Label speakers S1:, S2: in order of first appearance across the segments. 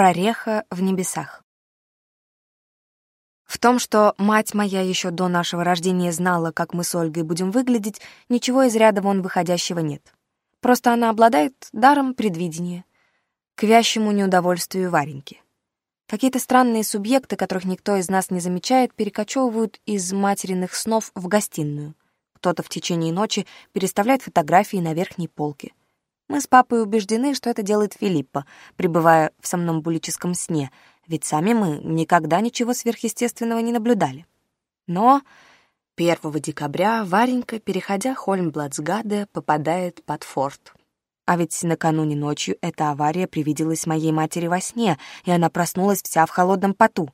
S1: прореха в небесах. В том, что мать моя еще до нашего рождения знала, как мы с Ольгой будем выглядеть, ничего из ряда вон выходящего нет. Просто она обладает даром предвидения, к вящему неудовольствию Вареньки. Какие-то странные субъекты, которых никто из нас не замечает, перекочевывают из материных снов в гостиную. Кто-то в течение ночи переставляет фотографии на верхней полке — мы с папой убеждены, что это делает Филиппа, пребывая в сомнамбулическом сне, ведь сами мы никогда ничего сверхъестественного не наблюдали. Но 1 декабря Варенька, переходя Хольмблацгаде, попадает под форт. А ведь накануне ночью эта авария привиделась моей матери во сне, и она проснулась вся в холодном поту.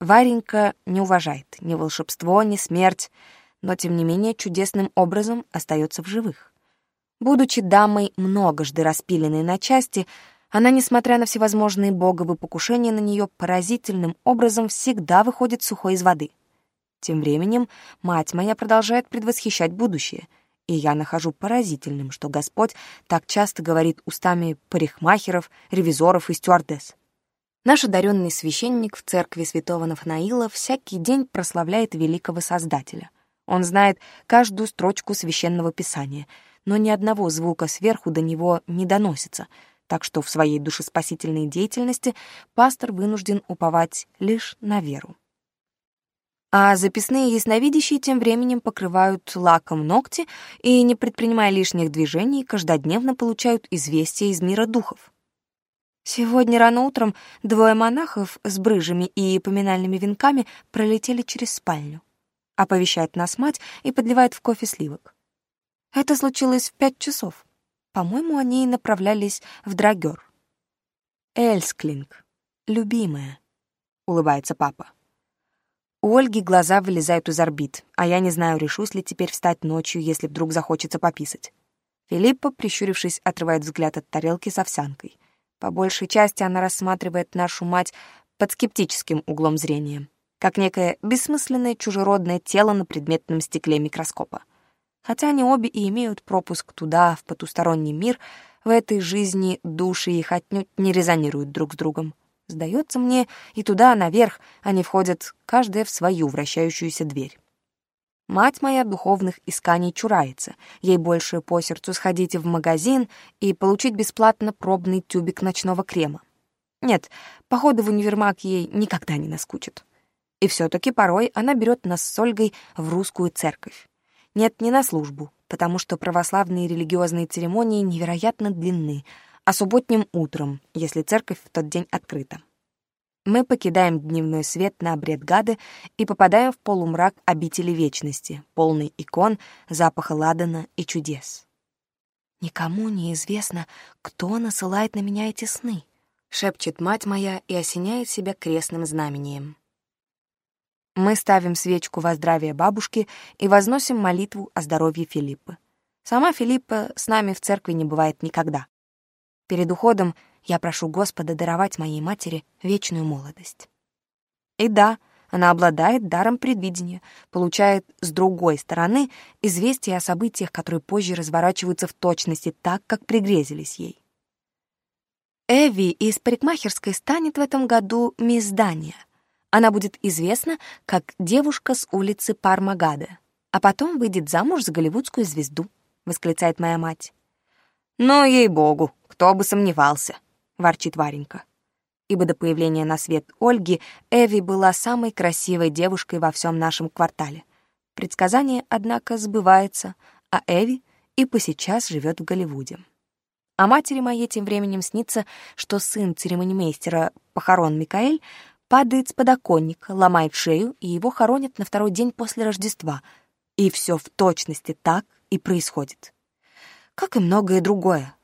S1: Варенька не уважает ни волшебство, ни смерть, но, тем не менее, чудесным образом остается в живых. Будучи дамой, многожды распиленной на части, она, несмотря на всевозможные боговы покушения на нее, поразительным образом всегда выходит сухой из воды. Тем временем мать моя продолжает предвосхищать будущее, и я нахожу поразительным, что Господь так часто говорит устами парикмахеров, ревизоров и стюардесс. Наш одаренный священник в церкви святого Нафанаила всякий день прославляет великого Создателя. Он знает каждую строчку священного писания — но ни одного звука сверху до него не доносится, так что в своей душеспасительной деятельности пастор вынужден уповать лишь на веру. А записные ясновидящие тем временем покрывают лаком ногти и, не предпринимая лишних движений, каждодневно получают известия из мира духов. Сегодня рано утром двое монахов с брыжами и поминальными венками пролетели через спальню. Оповещает нас мать и подливает в кофе сливок. Это случилось в пять часов. По-моему, они направлялись в Драгер. Эльсклинг, любимая, улыбается папа. У Ольги глаза вылезают из орбит, а я не знаю, решусь ли теперь встать ночью, если вдруг захочется пописать. Филиппа, прищурившись, отрывает взгляд от тарелки с овсянкой. По большей части она рассматривает нашу мать под скептическим углом зрения, как некое бессмысленное чужеродное тело на предметном стекле микроскопа. Хотя они обе и имеют пропуск туда, в потусторонний мир, в этой жизни души их отнюдь не резонируют друг с другом. Сдается мне, и туда, наверх, они входят, каждая в свою вращающуюся дверь. Мать моя духовных исканий чурается. Ей больше по сердцу сходить в магазин и получить бесплатно пробный тюбик ночного крема. Нет, походы в универмаг ей никогда не наскучат. И все таки порой она берет нас с Ольгой в русскую церковь. Нет, не на службу, потому что православные религиозные церемонии невероятно длинны, а субботним утром, если церковь в тот день открыта. Мы покидаем дневной свет на обряд гады и попадаем в полумрак обители вечности, полный икон, запаха ладана и чудес. «Никому не известно, кто насылает на меня эти сны», — шепчет мать моя и осеняет себя крестным знамением. Мы ставим свечку во здравие бабушки и возносим молитву о здоровье Филиппы. Сама Филиппа с нами в церкви не бывает никогда. Перед уходом я прошу Господа даровать моей матери вечную молодость. И да, она обладает даром предвидения, получает с другой стороны известие о событиях, которые позже разворачиваются в точности так, как пригрезились ей. Эви из парикмахерской станет в этом году мисс Дания — она будет известна как девушка с улицы Пармагада, а потом выйдет замуж за голливудскую звезду», — восклицает моя мать. «Ну, ей-богу, кто бы сомневался», — ворчит Варенька. Ибо до появления на свет Ольги Эви была самой красивой девушкой во всем нашем квартале. Предсказание, однако, сбывается, а Эви и по сейчас живет в Голливуде. А матери моей тем временем снится, что сын церемонимейстера похорон Микаэль падает с подоконника, ломает шею, и его хоронят на второй день после Рождества. И все в точности так и происходит. Как и многое другое.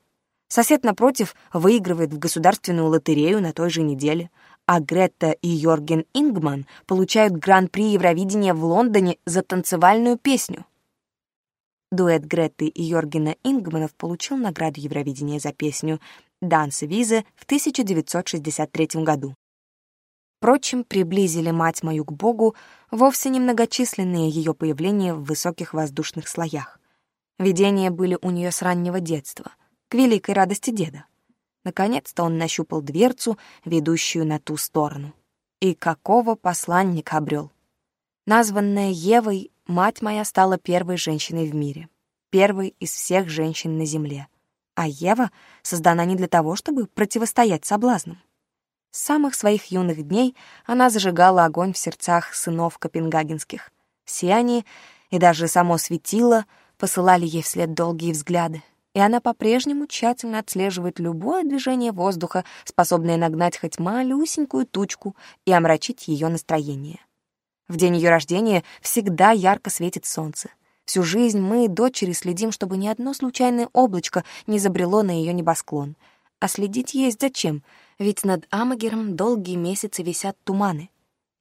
S1: Сосед напротив выигрывает в государственную лотерею на той же неделе, а Гретта и Йорген Ингман получают гран-при Евровидения в Лондоне за танцевальную песню. Дуэт Гретты и Йоргена Ингманов получил награду Евровидения за песню «Данс Виза» в 1963 году. Впрочем, приблизили мать мою к Богу вовсе не многочисленные ее появления в высоких воздушных слоях. Видения были у нее с раннего детства, к великой радости деда. Наконец-то он нащупал дверцу, ведущую на ту сторону. И какого посланника обрел? Названная Евой, мать моя стала первой женщиной в мире, первой из всех женщин на земле. А Ева создана не для того, чтобы противостоять соблазнам. С самых своих юных дней она зажигала огонь в сердцах сынов копенгагенских. Сияние и даже само светило посылали ей вслед долгие взгляды, и она по-прежнему тщательно отслеживает любое движение воздуха, способное нагнать хоть малюсенькую тучку и омрачить ее настроение. В день ее рождения всегда ярко светит солнце. Всю жизнь мы, дочери, следим, чтобы ни одно случайное облачко не забрело на ее небосклон. А следить есть зачем — ведь над Амагером долгие месяцы висят туманы.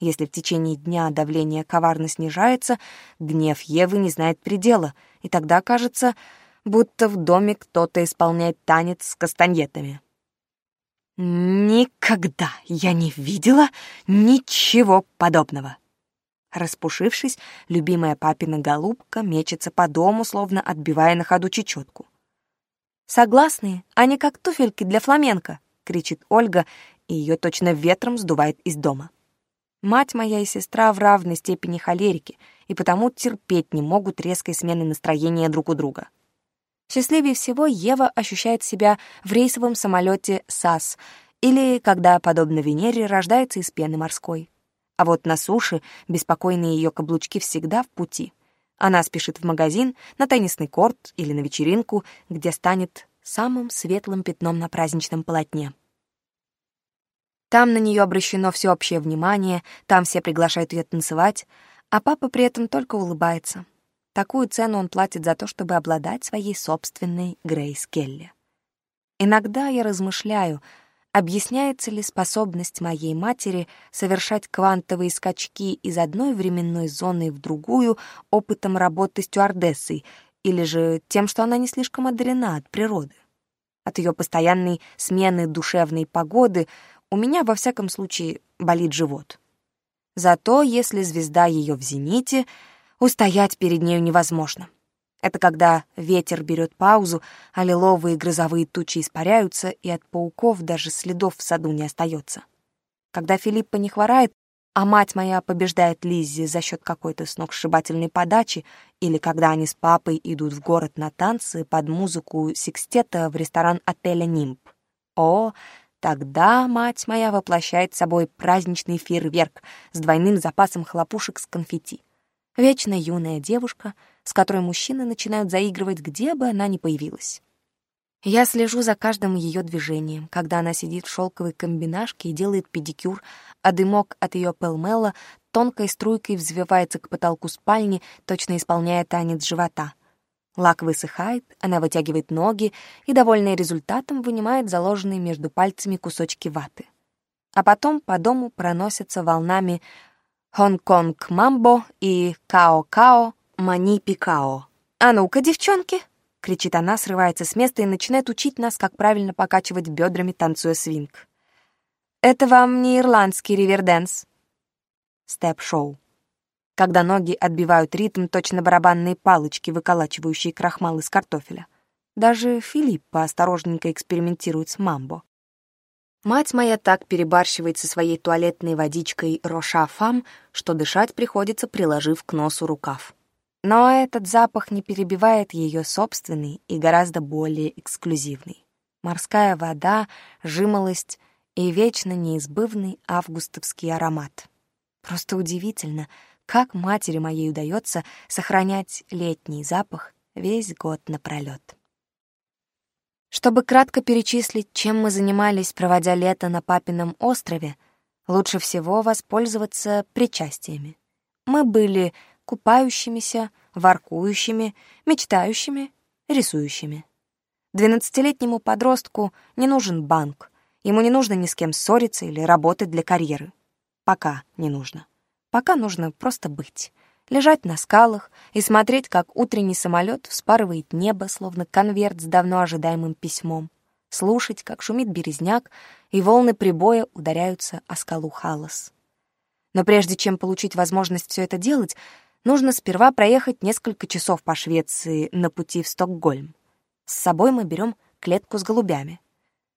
S1: Если в течение дня давление коварно снижается, гнев Евы не знает предела, и тогда кажется, будто в доме кто-то исполняет танец с кастаньетами. Никогда я не видела ничего подобного. Распушившись, любимая папина голубка мечется по дому, словно отбивая на ходу чечетку. Согласные, а они как туфельки для фламенко, — кричит Ольга, и ее точно ветром сдувает из дома. Мать моя и сестра в равной степени холерики, и потому терпеть не могут резкой смены настроения друг у друга. Счастливее всего Ева ощущает себя в рейсовом самолете САС или когда, подобно Венере, рождается из пены морской. А вот на суше беспокойные ее каблучки всегда в пути. Она спешит в магазин, на теннисный корт или на вечеринку, где станет самым светлым пятном на праздничном полотне. Там на нее обращено всеобщее внимание, там все приглашают ее танцевать, а папа при этом только улыбается. Такую цену он платит за то, чтобы обладать своей собственной Грейс Келли. Иногда я размышляю, объясняется ли способность моей матери совершать квантовые скачки из одной временной зоны в другую опытом работы стюардессой или же тем, что она не слишком одарена от природы. От ее постоянной смены душевной погоды у меня, во всяком случае, болит живот. Зато если звезда ее в зените, устоять перед нею невозможно. Это когда ветер берет паузу, а лиловые грозовые тучи испаряются, и от пауков даже следов в саду не остается. Когда Филиппа не хворает, а мать моя побеждает Лиззи за счет какой-то сногсшибательной подачи или когда они с папой идут в город на танцы под музыку секстета в ресторан отеля «Нимб». О, тогда мать моя воплощает собой праздничный фейерверк с двойным запасом хлопушек с конфетти. Вечно юная девушка, с которой мужчины начинают заигрывать, где бы она ни появилась. Я слежу за каждым ее движением, когда она сидит в шелковой комбинашке и делает педикюр, а дымок от ее пелмела тонкой струйкой взвивается к потолку спальни, точно исполняя танец живота. Лак высыхает, она вытягивает ноги и, довольная результатом, вынимает заложенные между пальцами кусочки ваты. А потом по дому проносятся волнами «Хонг-Конг Мамбо» и «Као-Као Мани Пикао». «А ну-ка, девчонки!» кричит она, срывается с места и начинает учить нас, как правильно покачивать бедрами, танцуя свинг. Это вам не ирландский риверденс. Степ-шоу. Когда ноги отбивают ритм, точно барабанные палочки, выколачивающие крахмал из картофеля. Даже Филипп поосторожненько экспериментирует с мамбо. Мать моя так перебарщивает со своей туалетной водичкой Роша Фам, что дышать приходится, приложив к носу рукав. Но этот запах не перебивает ее собственный и гораздо более эксклюзивный. Морская вода, жимолость и вечно неизбывный августовский аромат. Просто удивительно, как матери моей удается сохранять летний запах весь год напролёт. Чтобы кратко перечислить, чем мы занимались, проводя лето на папином острове, лучше всего воспользоваться причастиями. Мы были купающимися, воркующими, мечтающими, рисующими. Двенадцатилетнему подростку не нужен банк, ему не нужно ни с кем ссориться или работать для карьеры. Пока не нужно. Пока нужно просто быть. Лежать на скалах и смотреть, как утренний самолет вспарывает небо, словно конверт с давно ожидаемым письмом. Слушать, как шумит березняк, и волны прибоя ударяются о скалу Халас. Но прежде чем получить возможность все это делать, нужно сперва проехать несколько часов по Швеции на пути в Стокгольм. С собой мы берем клетку с голубями.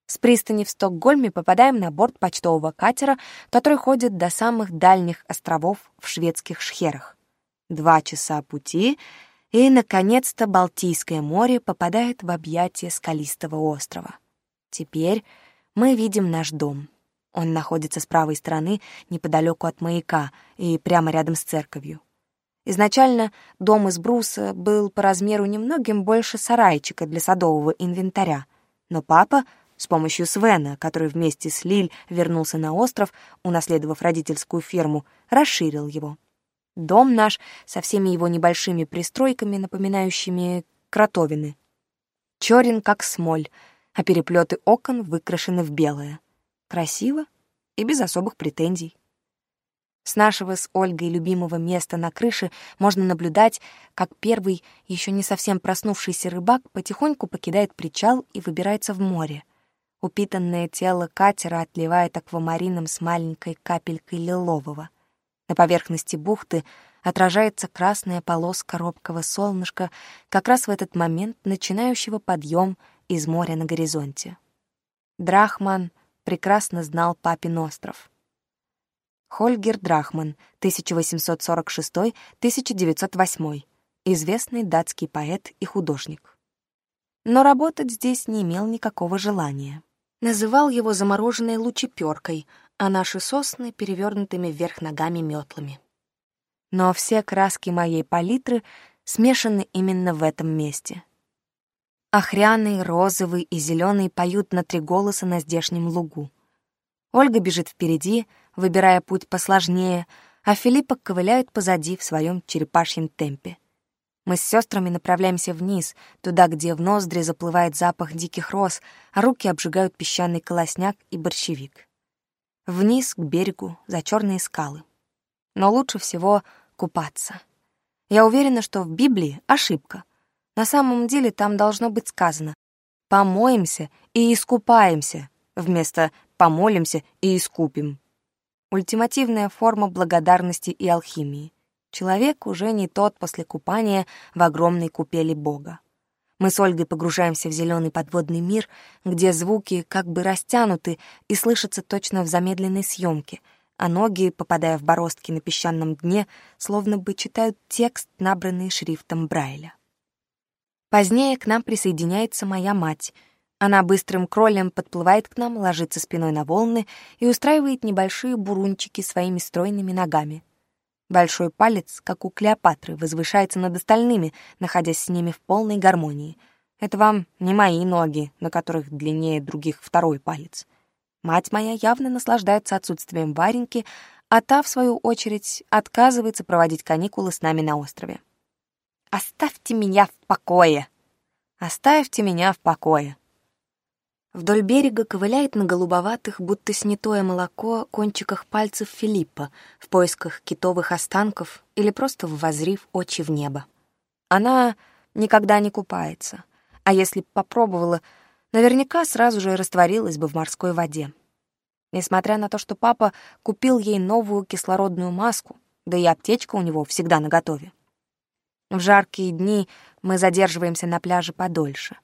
S1: С пристани в Стокгольме попадаем на борт почтового катера, который ходит до самых дальних островов в шведских шхерах. Два часа пути, и, наконец-то, Балтийское море попадает в объятия скалистого острова. Теперь мы видим наш дом. Он находится с правой стороны, неподалеку от маяка и прямо рядом с церковью. Изначально дом из бруса был по размеру немногим больше сарайчика для садового инвентаря, но папа с помощью Свена, который вместе с Лиль вернулся на остров, унаследовав родительскую ферму, расширил его. Дом наш со всеми его небольшими пристройками, напоминающими кротовины. Чёрен, как смоль, а переплёты окон выкрашены в белое. Красиво и без особых претензий. С нашего с Ольгой любимого места на крыше, можно наблюдать, как первый, еще не совсем проснувшийся рыбак потихоньку покидает причал и выбирается в море. Упитанное тело катера отливает аквамарином с маленькой капелькой лилового. На поверхности бухты отражается красная полоска робкого солнышка, как раз в этот момент начинающего подъем из моря на горизонте. Драхман прекрасно знал папин остров — Хольгер Драхман, 1846-1908, известный датский поэт и художник. Но работать здесь не имел никакого желания. Называл его замороженной лучеперкой, а наши сосны — перевернутыми вверх ногами метлами. Но все краски моей палитры смешаны именно в этом месте. Охряный, розовый и зеленый поют на три голоса на здешнем лугу. Ольга бежит впереди — выбирая путь посложнее, а Филиппа ковыляет позади в своем черепашьем темпе. Мы с сестрами направляемся вниз, туда, где в ноздри заплывает запах диких роз, а руки обжигают песчаный колосняк и борщевик. Вниз, к берегу, за черные скалы. Но лучше всего купаться. Я уверена, что в Библии ошибка. На самом деле там должно быть сказано «помоемся и искупаемся» вместо «помолимся и искупим» ультимативная форма благодарности и алхимии. Человек уже не тот после купания в огромной купели Бога. Мы с Ольгой погружаемся в зеленый подводный мир, где звуки как бы растянуты и слышатся точно в замедленной съемке, а ноги, попадая в бороздки на песчаном дне, словно бы читают текст, набранный шрифтом Брайля. Позднее к нам присоединяется моя мать — она быстрым кролем подплывает к нам, ложится спиной на волны и устраивает небольшие бурунчики своими стройными ногами. Большой палец, как у Клеопатры, возвышается над остальными, находясь с ними в полной гармонии. Это вам не мои ноги, на которых длиннее других второй палец. Мать моя явно наслаждается отсутствием Вареньки, а та, в свою очередь, отказывается проводить каникулы с нами на острове. «Оставьте меня в покое!» «Оставьте меня в покое!» Вдоль берега ковыляет на голубоватых, будто снятое молоко, кончиках пальцев Филиппа в поисках китовых останков или просто ввозрив очи в небо. Она никогда не купается, а если б попробовала, наверняка сразу же растворилась бы в морской воде. Несмотря на то, что папа купил ей новую кислородную маску, да и аптечка у него всегда наготове. В жаркие дни мы задерживаемся на пляже подольше.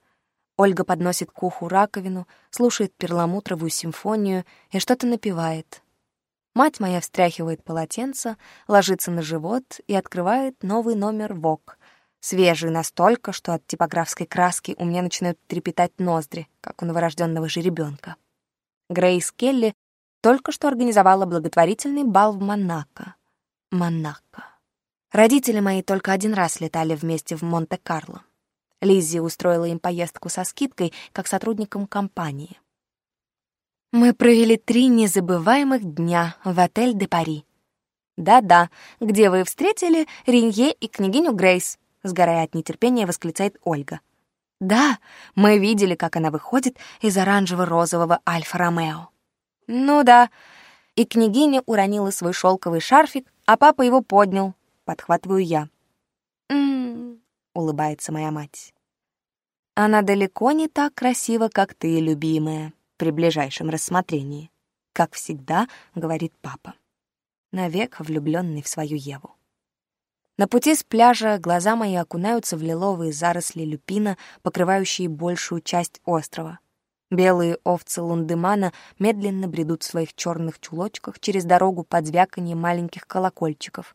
S1: Ольга подносит к уху раковину, слушает перламутровую симфонию и что-то напевает. Мать моя встряхивает полотенце, ложится на живот и открывает новый номер «Вок». Свежий настолько, что от типографской краски у меня начинают трепетать ноздри, как у новорожденного же ребенка. Грейс Келли только что организовала благотворительный бал в Монако. Монако. Родители мои только один раз летали вместе в Монте-Карло. Лиззи устроила им поездку со скидкой, как сотрудникам компании. Мы провели три незабываемых дня в отель «Де Пари». «Да-да, где вы встретили Ринье и княгиню Грейс», — сгорая от нетерпения, восклицает Ольга. «Да, мы видели, как она выходит из оранжево-розового Альфа-Ромео». «Ну да». И княгиня уронила свой шелковый шарфик, а папа его поднял. Подхватываю я. «М-м, — улыбается моя мать. «Она далеко не так красива, как ты, любимая, при ближайшем рассмотрении», — как всегда говорит папа, навек влюбленный в свою Еву. На пути с пляжа глаза мои окунаются в лиловые заросли люпина, покрывающие большую часть острова. Белые овцы лундемана медленно бредут в своих черных чулочках через дорогу под звяканье маленьких колокольчиков.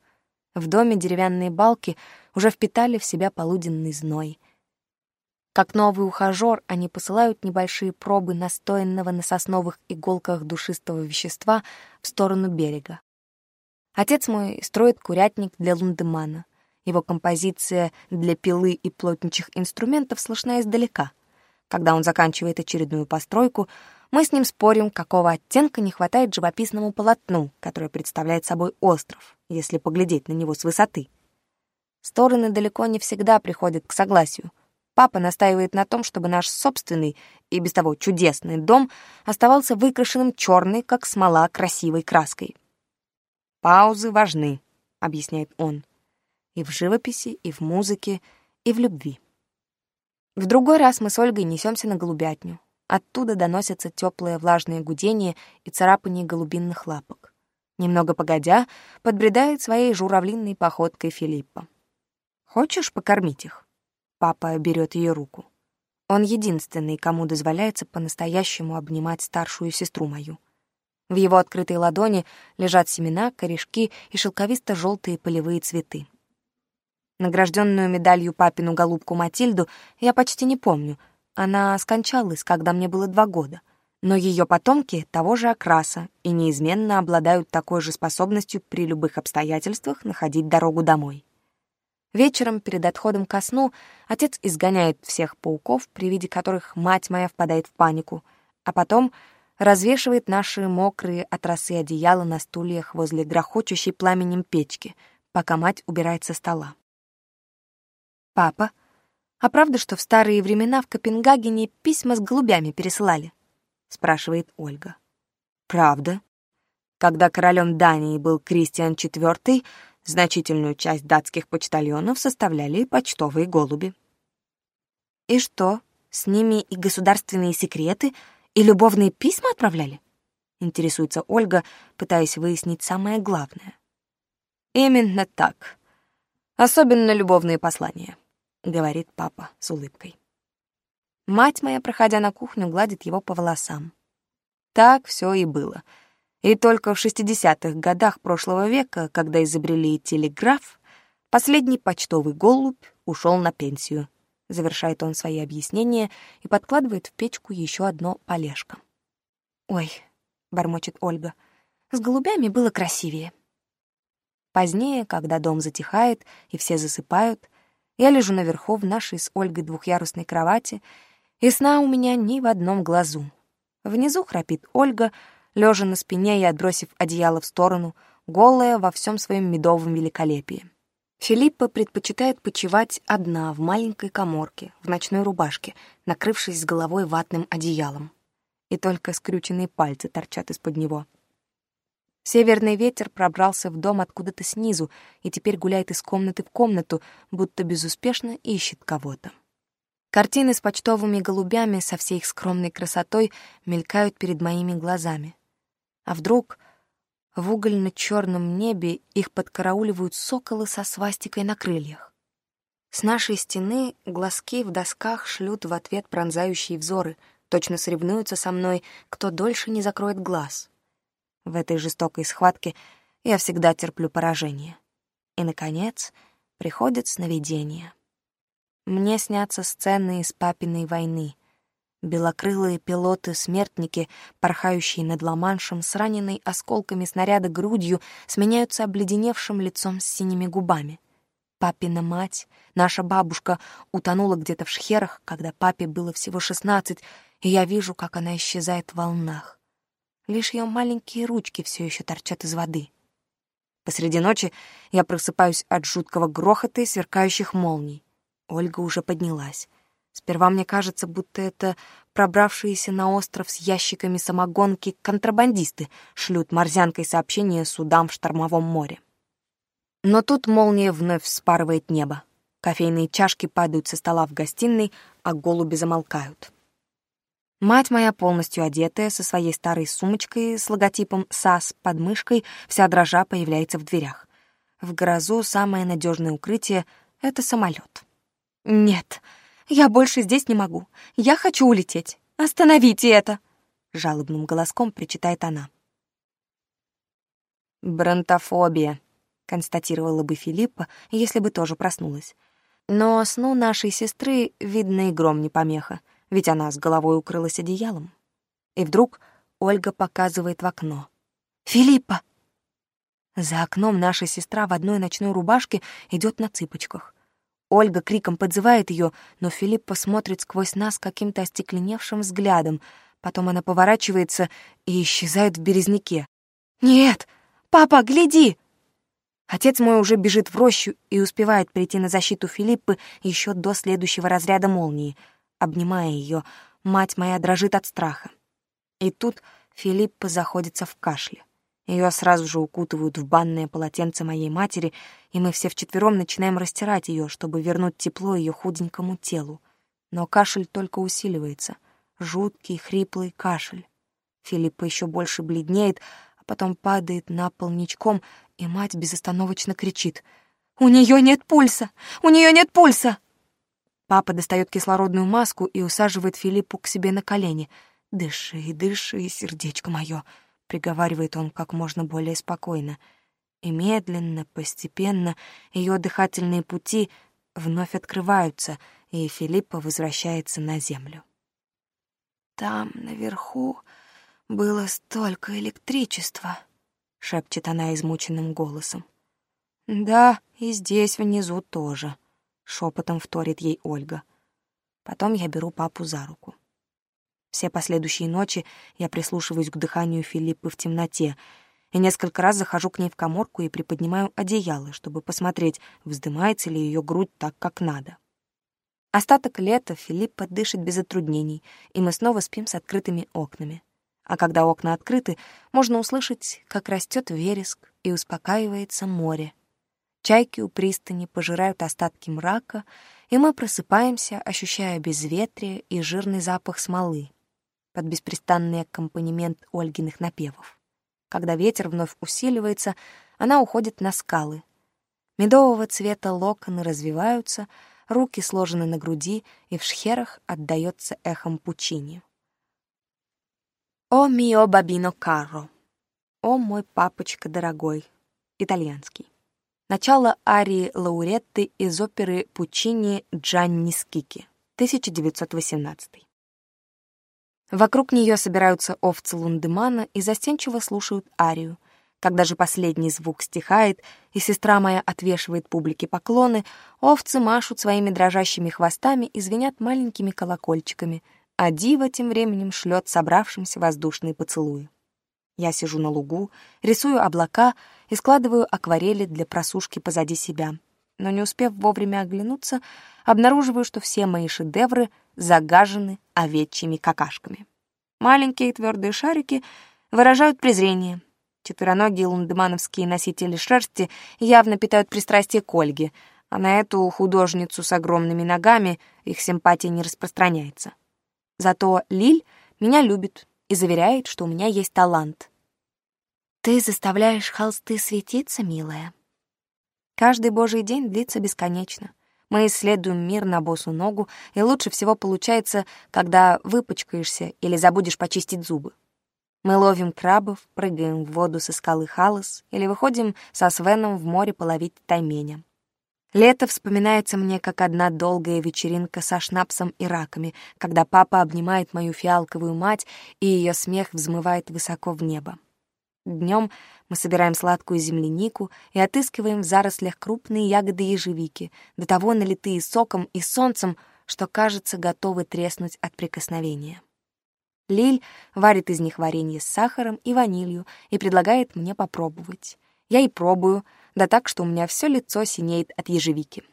S1: В доме деревянные балки — уже впитали в себя полуденный зной. Как новый ухажер, они посылают небольшие пробы настоянного на сосновых иголках душистого вещества в сторону берега. Отец мой строит курятник для лундемана. Его композиция для пилы и плотничих инструментов слышна издалека. Когда он заканчивает очередную постройку, мы с ним спорим, какого оттенка не хватает живописному полотну, которое представляет собой остров, если поглядеть на него с высоты. Стороны далеко не всегда приходят к согласию. Папа настаивает на том, чтобы наш собственный и без того чудесный дом оставался выкрашенным черной, как смола, красивой краской. «Паузы важны», — объясняет он, — «и в живописи, и в музыке, и в любви». В другой раз мы с Ольгой несемся на голубятню. Оттуда доносятся теплые влажные гудения и царапание голубинных лапок. Немного погодя, подбредает своей журавлинной походкой Филиппа. «Хочешь покормить их?» Папа берет ее руку. Он единственный, кому дозволяется по-настоящему обнимать старшую сестру мою. В его открытой ладони лежат семена, корешки и шелковисто-желтые полевые цветы. Награжденную медалью папину голубку Матильду я почти не помню. Она скончалась, когда мне было два года. Но ее потомки того же окраса и неизменно обладают такой же способностью при любых обстоятельствах находить дорогу домой. Вечером перед отходом ко сну отец изгоняет всех пауков, при виде которых мать моя впадает в панику, а потом развешивает наши мокрые от одеяла на стульях возле грохочущей пламенем печки, пока мать убирает со стола. «Папа, а правда, что в старые времена в Копенгагене письма с голубями пересылали?» — спрашивает Ольга. «Правда. Когда королем Дании был Кристиан IV, Значительную часть датских почтальонов составляли почтовые голуби. И что, с ними и государственные секреты, и любовные письма отправляли? Интересуется Ольга, пытаясь выяснить самое главное. Именно так. Особенно любовные послания, говорит папа с улыбкой. Мать моя, проходя на кухню, гладит его по волосам. Так все и было — и только в 60-х годах прошлого века, когда изобрели телеграф, последний почтовый голубь ушел на пенсию. Завершает он свои объяснения и подкладывает в печку еще одно полежко. «Ой», — бормочет Ольга, — «с голубями было красивее». Позднее, когда дом затихает и все засыпают, я лежу наверху в нашей с Ольгой двухъярусной кровати, и сна у меня ни в одном глазу. Внизу храпит Ольга — лежа на спине и отбросив одеяло в сторону, голая во всем своем медовом великолепии. Филиппа предпочитает почивать одна в маленькой коморке, в ночной рубашке, накрывшись с головой ватным одеялом. И только скрюченные пальцы торчат из-под него. Северный ветер пробрался в дом откуда-то снизу и теперь гуляет из комнаты в комнату, будто безуспешно ищет кого-то. Картины с почтовыми голубями со всей их скромной красотой мелькают перед моими глазами. А вдруг в угольно-черном небе их подкарауливают соколы со свастикой на крыльях. С нашей стены глазки в досках шлют в ответ пронзающие взоры, точно соревнуются со мной, кто дольше не закроет глаз. В этой жестокой схватке я всегда терплю поражение. И, наконец, приходит сновидение. Мне снятся сцены из папиной войны — Белокрылые пилоты-смертники, порхающие над Ламаншем с раненой осколками снаряда грудью, сменяются обледеневшим лицом с синими губами. Папина мать, наша бабушка, утонула где-то в шхерах, когда папе было всего шестнадцать, и я вижу, как она исчезает в волнах. Лишь ее маленькие ручки все еще торчат из воды. Посреди ночи я просыпаюсь от жуткого грохота и сверкающих молний. Ольга уже поднялась. Сперва мне кажется, будто это пробравшиеся на остров с ящиками самогонки контрабандисты шлют морзянкой сообщение судам в штормовом море. Но тут молния вновь спарывает небо. Кофейные чашки падают со стола в гостиной, а голуби замолкают. Мать моя, полностью одетая, со своей старой сумочкой с логотипом «САС» под мышкой, вся дрожа появляется в дверях. В грозу самое надежное укрытие — это самолет. «Нет», я больше здесь не могу. Я хочу улететь. Остановите это!» Жалобным голоском причитает она. «Бронтофобия», — констатировала бы Филиппа, если бы тоже проснулась. Но сну нашей сестры, видно, и гром не помеха, ведь она с головой укрылась одеялом. И вдруг Ольга показывает в окно. «Филиппа!» За окном наша сестра в одной ночной рубашке идет на цыпочках. Ольга криком подзывает ее, но Филипп посмотрит сквозь нас каким-то остекленевшим взглядом. Потом она поворачивается и исчезает в березняке. «Нет! Папа, гляди!» Отец мой уже бежит в рощу и успевает прийти на защиту Филиппы еще до следующего разряда молнии. Обнимая ее, мать моя дрожит от страха. И тут Филиппа заходится в кашле. Ее сразу же укутывают в банное полотенце моей матери, и мы все вчетвером начинаем растирать ее, чтобы вернуть тепло ее худенькому телу. Но кашель только усиливается. Жуткий, хриплый кашель. Филипп еще больше бледнеет, а потом падает на пол ничком, и мать безостановочно кричит. «У нее нет пульса! У нее нет пульса!» Папа достает кислородную маску и усаживает Филиппу к себе на колени. «Дыши, дыши, сердечко мое!» приговаривает он как можно более спокойно. И медленно, постепенно ее дыхательные пути вновь открываются, и Филиппа возвращается на землю. «Там, наверху, было столько электричества», — шепчет она измученным голосом. «Да, и здесь внизу тоже», — шепотом вторит ей Ольга. Потом я беру папу за руку. Все последующие ночи я прислушиваюсь к дыханию Филиппы в темноте, и несколько раз захожу к ней в коморку и приподнимаю одеяло, чтобы посмотреть, вздымается ли ее грудь так, как надо. Остаток лета Филиппа дышит без затруднений, и мы снова спим с открытыми окнами. А когда окна открыты, можно услышать, как растет вереск и успокаивается море. Чайки у пристани пожирают остатки мрака, и мы просыпаемся, ощущая безветрие и жирный запах смолы — под беспрестанный аккомпанемент Ольгиных напевов. Когда ветер вновь усиливается, она уходит на скалы. Медового цвета локоны развиваются, руки сложены на груди, и в шхерах отдается эхом пучини. «О мио бабино карро» — «О мой папочка дорогой» — итальянский. Начало арии Лауретты из оперы Пучини «Джанни Скики» 1918. Вокруг нее собираются овцы Лундемана и застенчиво слушают арию. Когда же последний звук стихает, и сестра моя отвешивает публике поклоны, овцы машут своими дрожащими хвостами и звенят маленькими колокольчиками, а дива тем временем шлет собравшимся воздушные поцелуи. Я сижу на лугу, рисую облака и складываю акварели для просушки позади себя. Но не успев вовремя оглянуться, обнаруживаю, что все мои шедевры — загажены овечьими какашками. Маленькие твердые шарики выражают презрение. Четвероногие лундемановские носители шерсти явно питают пристрастие к Ольге, а на эту художницу с огромными ногами их симпатия не распространяется. Зато Лиль меня любит и заверяет, что у меня есть талант. «Ты заставляешь холсты светиться, милая», Каждый божий день длится бесконечно. Мы исследуем мир на босу ногу, и лучше всего получается, когда выпачкаешься или забудешь почистить зубы. Мы ловим крабов, прыгаем в воду со скалы Халас или выходим со Свеном в море половить тайменя. Лето вспоминается мне как одна долгая вечеринка со шнапсом и раками, когда папа обнимает мою фиалковую мать, и ее смех взмывает высоко в небо. Днем мы собираем сладкую землянику и отыскиваем в зарослях крупные ягоды ежевики, до того налитые соком и солнцем, что, кажется, готовы треснуть от прикосновения. Лиль варит из них варенье с сахаром и ванилью и предлагает мне попробовать. Я и пробую, да так, что у меня все лицо синеет от ежевики.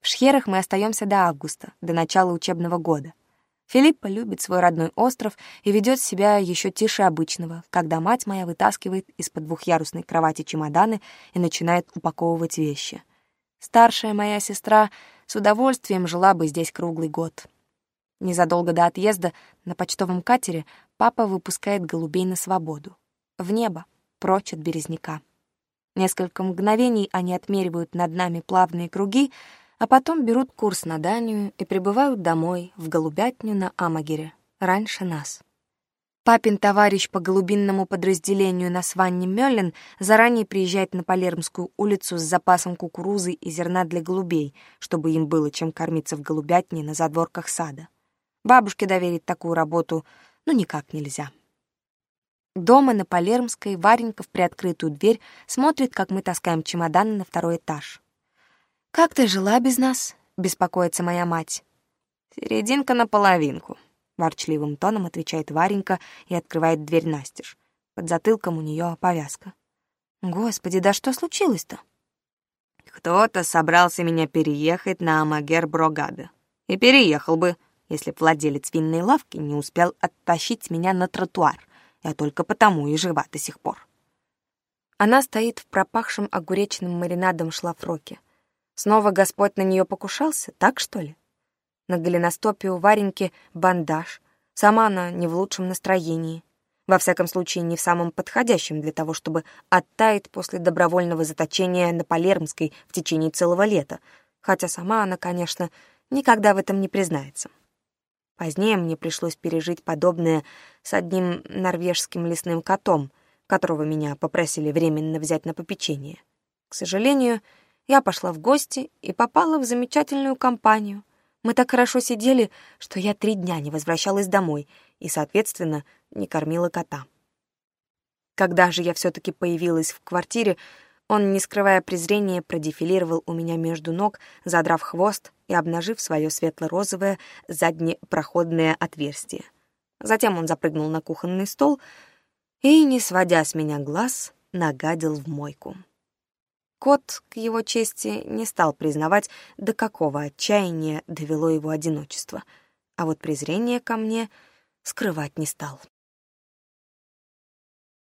S1: В Шхерах мы остаемся до августа, до начала учебного года — Филиппа любит свой родной остров и ведет себя еще тише обычного, когда мать моя вытаскивает из-под двухъярусной кровати чемоданы и начинает упаковывать вещи. Старшая моя сестра с удовольствием жила бы здесь круглый год. Незадолго до отъезда на почтовом катере папа выпускает голубей на свободу. В небо, прочь от березняка. Несколько мгновений они отмеривают над нами плавные круги — а потом берут курс на Данию и прибывают домой, в Голубятню на Амагере, раньше нас. Папин товарищ по голубинному подразделению на Сванне Мёллен заранее приезжает на Палермскую улицу с запасом кукурузы и зерна для голубей, чтобы им было чем кормиться в голубятне на задворках сада. Бабушке доверить такую работу ну никак нельзя. Дома на Палермской Варенька в приоткрытую дверь смотрит, как мы таскаем чемоданы на второй этаж. «Как ты жила без нас?» — беспокоится моя мать. «Серединка наполовинку», — ворчливым тоном отвечает Варенька и открывает дверь настежь. Под затылком у нее повязка. «Господи, да что случилось-то?» «Кто-то собрался меня переехать на Амагер Брогада. И переехал бы, если б владелец винной лавки не успел оттащить меня на тротуар. Я только потому и жива до сих пор». Она стоит в пропахшем огуречным маринадом шлафроке — Снова Господь на нее покушался, так что ли? На голеностопе у Вареньки бандаж. Сама она не в лучшем настроении. Во всяком случае, не в самом подходящем для того, чтобы оттаять после добровольного заточения на Палермской в течение целого лета. Хотя сама она, конечно, никогда в этом не признается. Позднее мне пришлось пережить подобное с одним норвежским лесным котом, которого меня попросили временно взять на попечение. К сожалению, я пошла в гости и попала в замечательную компанию. Мы так хорошо сидели, что я три дня не возвращалась домой и, соответственно, не кормила кота. Когда же я все-таки появилась в квартире, он, не скрывая презрения, продефилировал у меня между ног, задрав хвост и обнажив свое светло-розовое заднепроходное отверстие. Затем он запрыгнул на кухонный стол и, не сводя с меня глаз, нагадил в мойку. Кот, к его чести, не стал признавать, до какого отчаяния довело его одиночество, а вот презрение ко мне скрывать не стал.